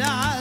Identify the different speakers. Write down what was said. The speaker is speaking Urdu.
Speaker 1: esperar